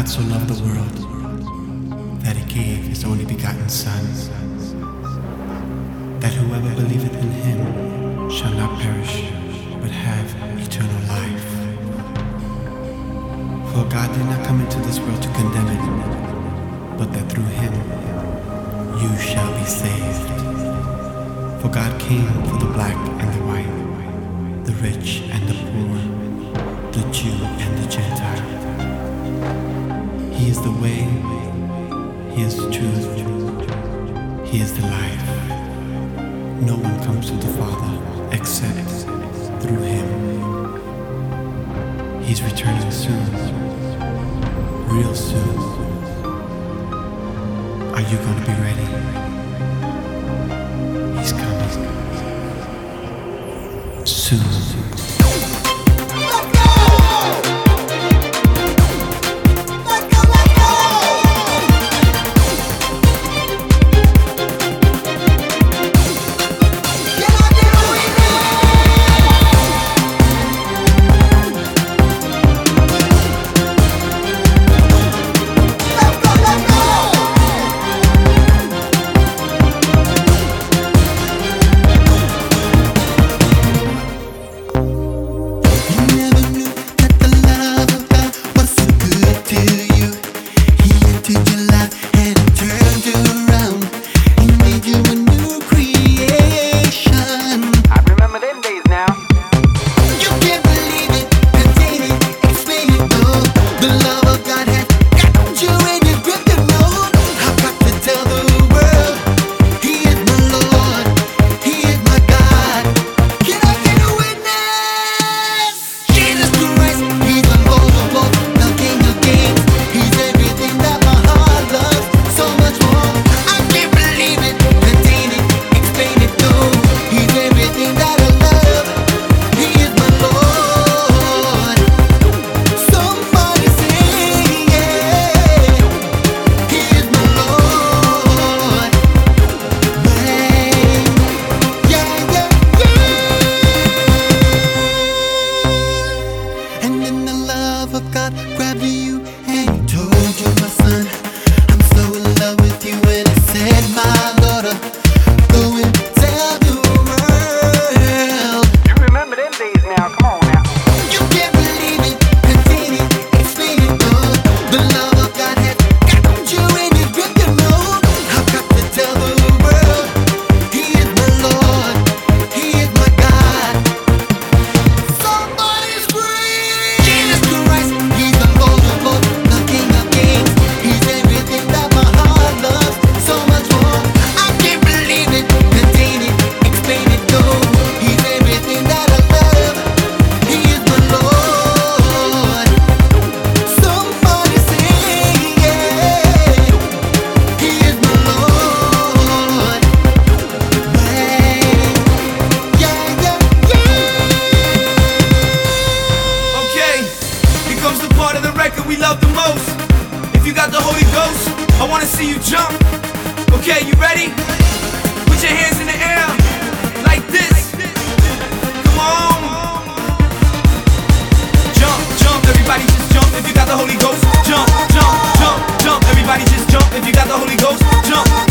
God so loved the world that he gave his only begotten Son, that whoever believeth in him shall not perish, but have eternal life. For God did not come into this world to condemn it, but that through him you shall be saved. For God came for the black and the white, the rich and the poor, the Jew and the Gentile. He is the way, He is the truth, He is the life. No one comes to the Father except through Him. He's returning soon, real soon. Are you going to be ready? He's coming soon. I wanna see you jump. Okay, you ready? Put your hands in the air like this. Come on. Jump, jump, everybody just jump if you got the Holy Ghost. Jump, jump, jump, jump, everybody just jump if you got the Holy Ghost. Jump.